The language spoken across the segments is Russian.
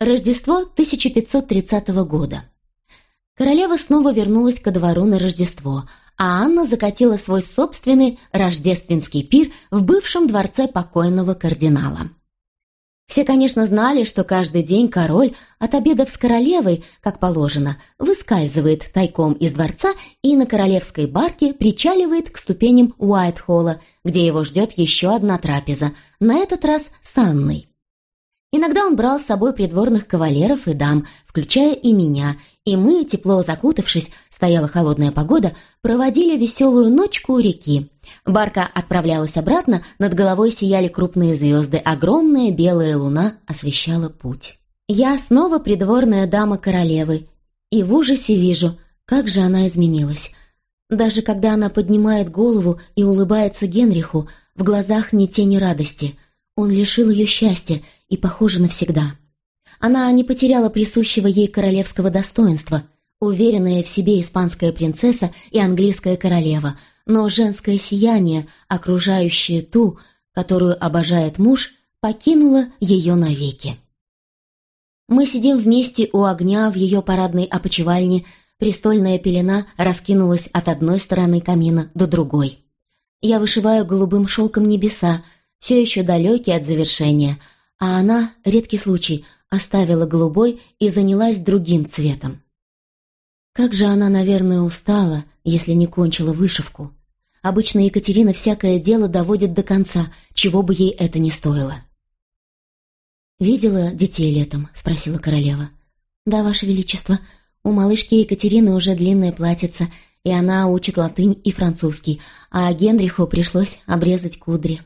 Рождество 1530 года. Королева снова вернулась ко двору на Рождество, а Анна закатила свой собственный рождественский пир в бывшем дворце покойного кардинала. Все, конечно, знали, что каждый день король от обедов с королевой, как положено, выскальзывает тайком из дворца и на королевской барке причаливает к ступеням Уайтхолла, где его ждет еще одна трапеза, на этот раз с Анной. Иногда он брал с собой придворных кавалеров и дам, включая и меня, и мы, тепло закутавшись, стояла холодная погода, проводили веселую ночку у реки. Барка отправлялась обратно, над головой сияли крупные звезды, огромная белая луна освещала путь. Я снова придворная дама королевы, и в ужасе вижу, как же она изменилась. Даже когда она поднимает голову и улыбается Генриху, в глазах ни тени радости — он лишил ее счастья и, похоже, навсегда. Она не потеряла присущего ей королевского достоинства, уверенная в себе испанская принцесса и английская королева, но женское сияние, окружающее ту, которую обожает муж, покинуло ее навеки. Мы сидим вместе у огня в ее парадной опочивальне, престольная пелена раскинулась от одной стороны камина до другой. Я вышиваю голубым шелком небеса, все еще далекий от завершения, а она, редкий случай, оставила голубой и занялась другим цветом. Как же она, наверное, устала, если не кончила вышивку. Обычно Екатерина всякое дело доводит до конца, чего бы ей это ни стоило. «Видела детей летом?» — спросила королева. «Да, Ваше Величество. У малышки Екатерины уже длинное платьице, и она учит латынь и французский, а Генриху пришлось обрезать кудри».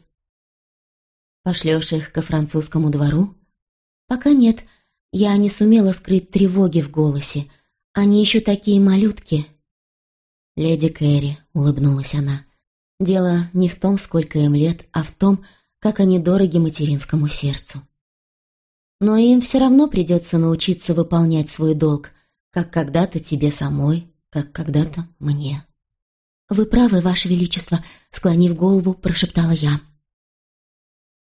Пошлешь их ко французскому двору? Пока нет. Я не сумела скрыть тревоги в голосе. Они еще такие малютки. Леди Кэрри, улыбнулась она. Дело не в том, сколько им лет, а в том, как они дороги материнскому сердцу. Но им все равно придется научиться выполнять свой долг, как когда-то тебе самой, как когда-то мне. «Вы правы, Ваше Величество», — склонив голову, прошептала я.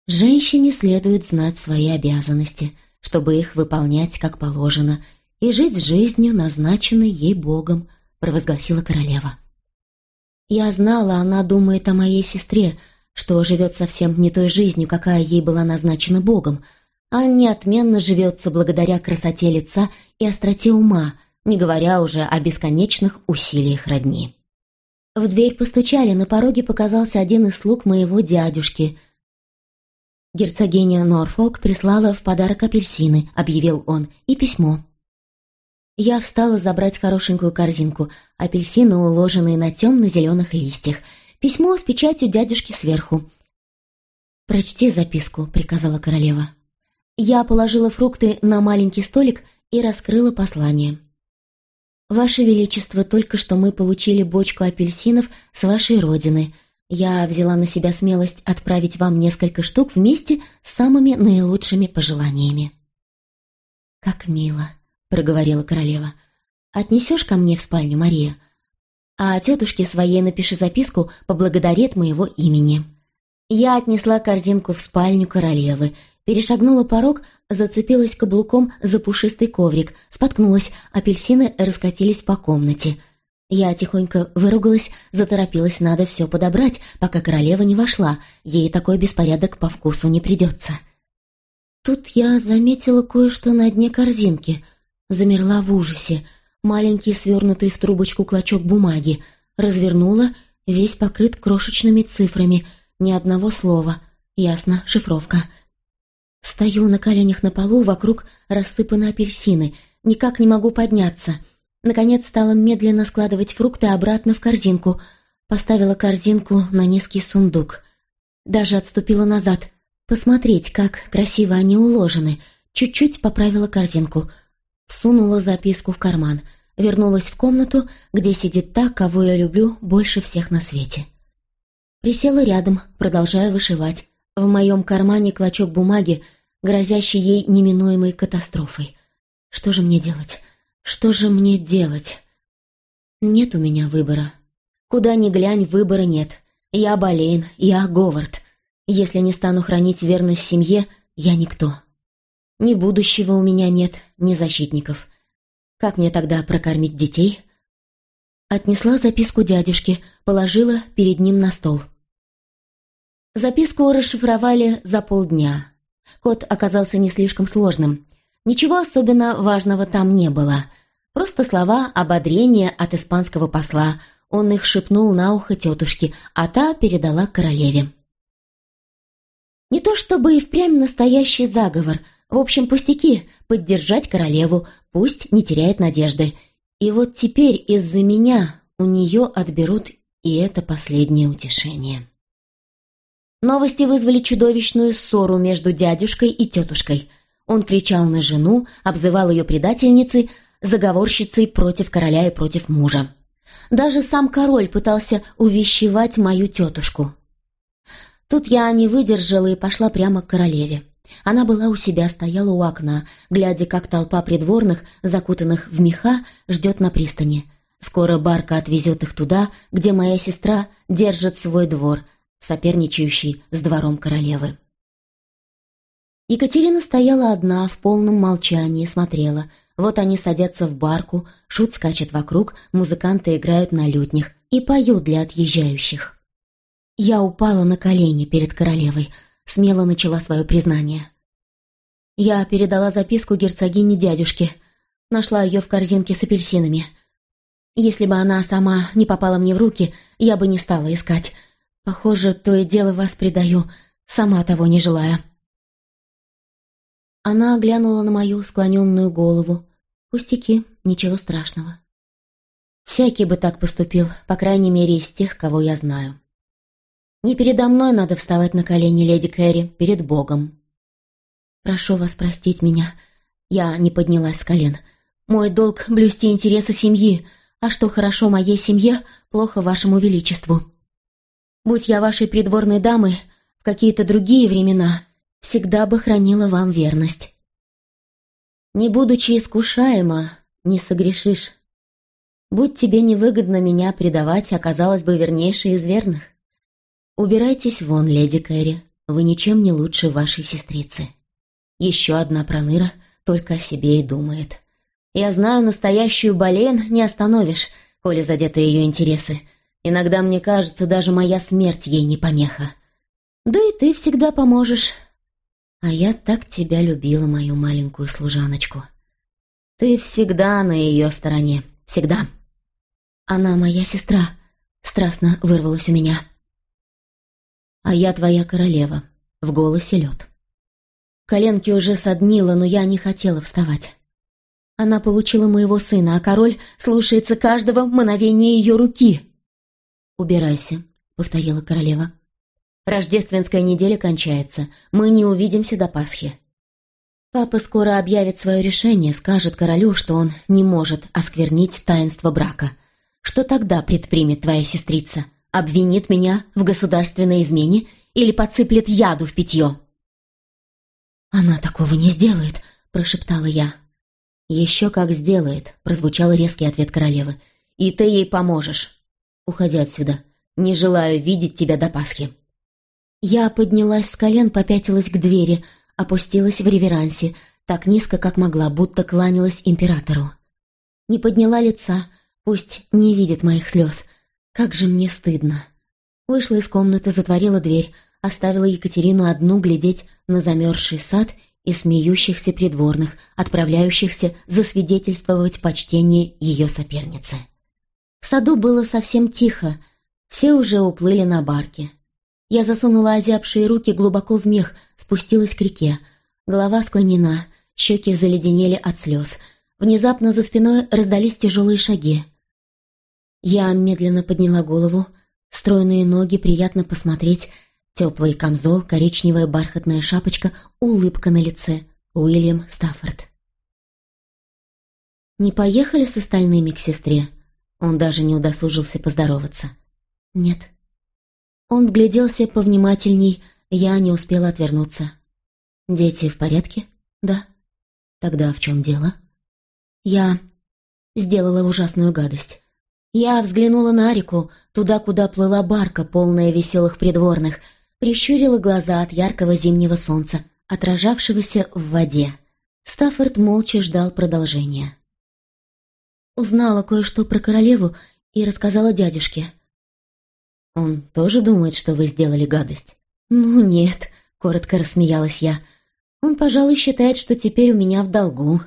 Женщине следует знать свои обязанности, чтобы их выполнять как положено, и жить жизнью, назначенной ей Богом, провозгласила королева. Я знала, она думает о моей сестре, что живет совсем не той жизнью, какая ей была назначена Богом, а неотменно живется благодаря красоте лица и остроте ума, не говоря уже о бесконечных усилиях родни. В дверь постучали, на пороге показался один из слуг моего дядюшки — «Герцогиня Норфолк прислала в подарок апельсины», — объявил он, — «и письмо». Я встала забрать хорошенькую корзинку, апельсины, уложенные на темно-зеленых листьях, письмо с печатью дядюшки сверху. «Прочти записку», — приказала королева. Я положила фрукты на маленький столик и раскрыла послание. «Ваше Величество, только что мы получили бочку апельсинов с вашей родины. Я взяла на себя смелость отправить вам несколько штук вместе с самыми наилучшими пожеланиями. «Как мило», — проговорила королева. «Отнесешь ко мне в спальню, Мария? А тетушке своей напиши записку, поблагодари от моего имени». Я отнесла корзинку в спальню королевы, перешагнула порог, зацепилась каблуком за пушистый коврик, споткнулась, апельсины раскатились по комнате — я тихонько выругалась, заторопилась, надо все подобрать, пока королева не вошла, ей такой беспорядок по вкусу не придется. Тут я заметила кое-что на дне корзинки, замерла в ужасе, маленький свернутый в трубочку клочок бумаги, развернула, весь покрыт крошечными цифрами, ни одного слова, ясно, шифровка. Стою на коленях на полу, вокруг рассыпаны апельсины, никак не могу подняться — Наконец стала медленно складывать фрукты обратно в корзинку. Поставила корзинку на низкий сундук. Даже отступила назад. Посмотреть, как красиво они уложены. Чуть-чуть поправила корзинку. Сунула записку в карман. Вернулась в комнату, где сидит та, кого я люблю больше всех на свете. Присела рядом, продолжая вышивать. В моем кармане клочок бумаги, грозящий ей неминуемой катастрофой. Что же мне делать? Что же мне делать? Нет у меня выбора. Куда ни глянь, выбора нет. Я Болейн, я Говард. Если не стану хранить верность семье, я никто. Ни будущего у меня нет, ни защитников. Как мне тогда прокормить детей? Отнесла записку дядюшке, положила перед ним на стол. Записку расшифровали за полдня. Код оказался не слишком сложным. Ничего особенно важного там не было. Просто слова ободрения от испанского посла. Он их шепнул на ухо тетушке, а та передала королеве. Не то чтобы и впрямь настоящий заговор. В общем, пустяки — поддержать королеву, пусть не теряет надежды. И вот теперь из-за меня у нее отберут и это последнее утешение. Новости вызвали чудовищную ссору между дядюшкой и тетушкой. Он кричал на жену, обзывал ее предательницей, заговорщицей против короля и против мужа. Даже сам король пытался увещевать мою тетушку. Тут я не выдержала и пошла прямо к королеве. Она была у себя, стояла у окна, глядя, как толпа придворных, закутанных в меха, ждет на пристани. Скоро барка отвезет их туда, где моя сестра держит свой двор, соперничающий с двором королевы. Екатерина стояла одна, в полном молчании, смотрела. Вот они садятся в барку, шут скачет вокруг, музыканты играют на лютнях и поют для отъезжающих. Я упала на колени перед королевой, смело начала свое признание. Я передала записку герцогине дядюшке, нашла ее в корзинке с апельсинами. Если бы она сама не попала мне в руки, я бы не стала искать. Похоже, то и дело вас предаю, сама того не желая. Она оглянула на мою склоненную голову. Пустяки, ничего страшного. Всякий бы так поступил, по крайней мере, из тех, кого я знаю. Не передо мной надо вставать на колени, леди Кэрри, перед Богом. Прошу вас простить меня. Я не поднялась с колен. Мой долг — блюсти интересы семьи, а что хорошо моей семье, плохо вашему величеству. Будь я вашей придворной дамой в какие-то другие времена, всегда бы хранила вам верность. Не будучи искушаема, не согрешишь. Будь тебе невыгодно меня предавать, оказалось бы вернейшей из верных. «Убирайтесь вон, леди Кэрри, вы ничем не лучше вашей сестрицы. Еще одна проныра только о себе и думает. Я знаю, настоящую Болейн не остановишь, коли задеты ее интересы. Иногда мне кажется, даже моя смерть ей не помеха. Да и ты всегда поможешь. А я так тебя любила, мою маленькую служаночку. Ты всегда на ее стороне, всегда. Она моя сестра, страстно вырвалась у меня. «А я твоя королева», — в голосе лед. Коленки уже соднило, но я не хотела вставать. Она получила моего сына, а король слушается каждого мгновения ее руки. «Убирайся», — повторила королева. «Рождественская неделя кончается. Мы не увидимся до Пасхи». Папа скоро объявит свое решение, скажет королю, что он не может осквернить таинство брака. Что тогда предпримет твоя сестрица? обвинит меня в государственной измене или подсыплет яду в питье. «Она такого не сделает», — прошептала я. «Еще как сделает», — прозвучал резкий ответ королевы. «И ты ей поможешь. Уходи отсюда. Не желаю видеть тебя до Пасхи». Я поднялась с колен, попятилась к двери, опустилась в реверансе, так низко, как могла, будто кланялась императору. Не подняла лица, пусть не видит моих слез, как же мне стыдно. Вышла из комнаты, затворила дверь, оставила Екатерину одну глядеть на замерзший сад и смеющихся придворных, отправляющихся засвидетельствовать почтение ее соперницы. В саду было совсем тихо, все уже уплыли на барке. Я засунула озябшие руки глубоко в мех, спустилась к реке. Голова склонена, щеки заледенели от слез. Внезапно за спиной раздались тяжелые шаги. Я медленно подняла голову. Стройные ноги, приятно посмотреть. Теплый камзол, коричневая бархатная шапочка, улыбка на лице. Уильям Стаффорд. «Не поехали с остальными к сестре?» Он даже не удосужился поздороваться. «Нет». Он вгляделся повнимательней, я не успела отвернуться. «Дети в порядке?» «Да». «Тогда в чем дело?» «Я сделала ужасную гадость. Я взглянула на реку, туда, куда плыла барка, полная веселых придворных, прищурила глаза от яркого зимнего солнца, отражавшегося в воде. Стаффорд молча ждал продолжения. Узнала кое-что про королеву и рассказала дядюшке. «Он тоже думает, что вы сделали гадость?» «Ну нет», — коротко рассмеялась я. «Он, пожалуй, считает, что теперь у меня в долгу».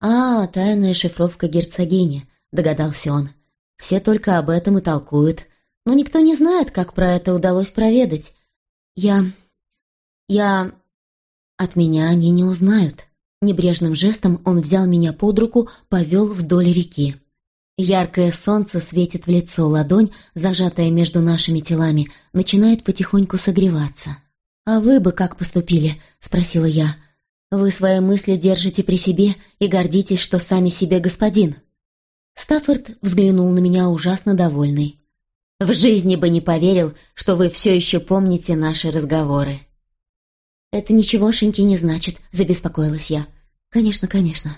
«А, тайная шифровка герцогини», — догадался он. «Все только об этом и толкуют, но никто не знает, как про это удалось проведать. Я... я... от меня они не узнают». Небрежным жестом он взял меня под руку, повел вдоль реки. Яркое солнце светит в лицо, ладонь, зажатая между нашими телами, начинает потихоньку согреваться. «А вы бы как поступили?» — спросила я. «Вы свои мысли держите при себе и гордитесь, что сами себе господин». Стаффорд взглянул на меня ужасно довольный. «В жизни бы не поверил, что вы все еще помните наши разговоры». «Это ничегошеньки не значит», — забеспокоилась я. «Конечно, конечно».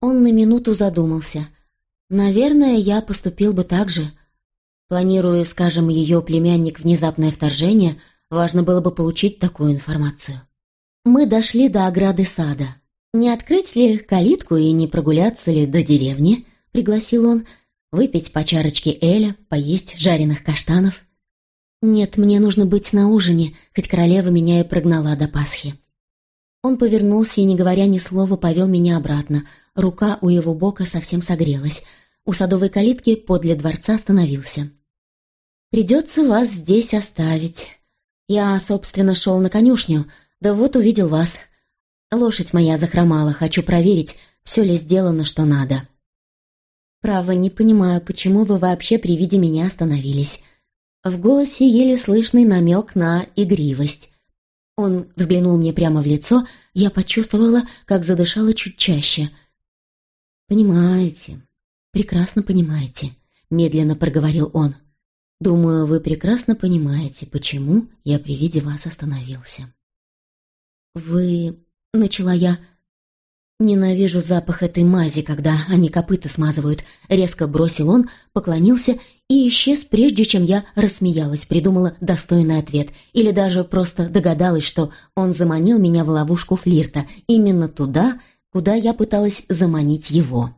Он на минуту задумался — Наверное, я поступил бы так же. Планирую, скажем, ее племянник внезапное вторжение, важно было бы получить такую информацию. Мы дошли до ограды сада. «Не открыть ли калитку и не прогуляться ли до деревни?» — пригласил он. «Выпить по чарочке эля, поесть жареных каштанов». «Нет, мне нужно быть на ужине, хоть королева меня и прогнала до Пасхи». Он повернулся и, не говоря ни слова, повел меня обратно. Рука у его бока совсем согрелась. У садовой калитки подле дворца остановился. «Придется вас здесь оставить. Я, собственно, шел на конюшню, да вот увидел вас. Лошадь моя захромала, хочу проверить, все ли сделано, что надо». «Право, не понимаю, почему вы вообще при виде меня остановились». В голосе еле слышный намек на игривость. Он взглянул мне прямо в лицо, я почувствовала, как задышала чуть чаще. «Понимаете, прекрасно понимаете», — медленно проговорил он. «Думаю, вы прекрасно понимаете, почему я при виде вас остановился». «Вы...» — начала я. «Ненавижу запах этой мази, когда они копыта смазывают», — резко бросил он, поклонился и исчез, прежде чем я рассмеялась, придумала достойный ответ, или даже просто догадалась, что он заманил меня в ловушку флирта, именно туда, куда я пыталась заманить его.